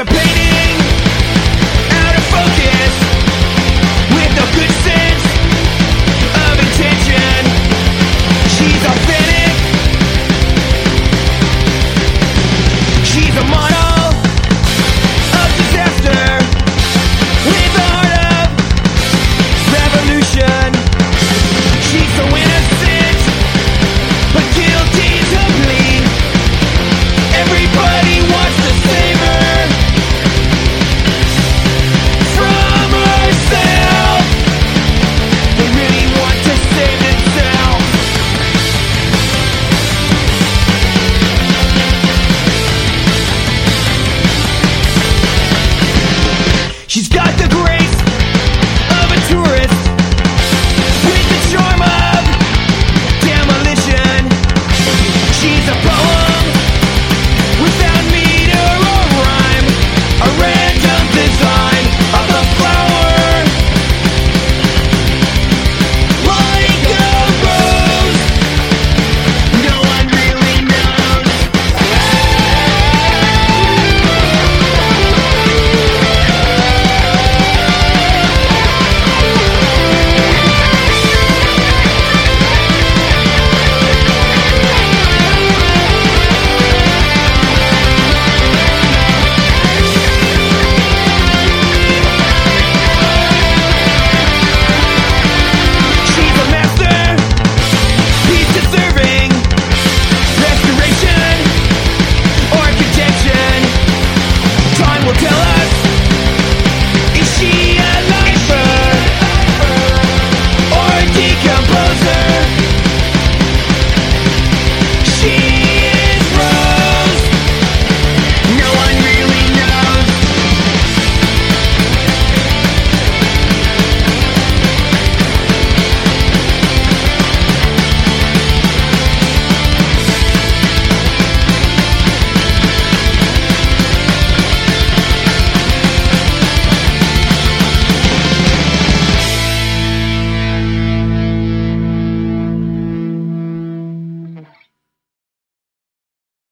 a pain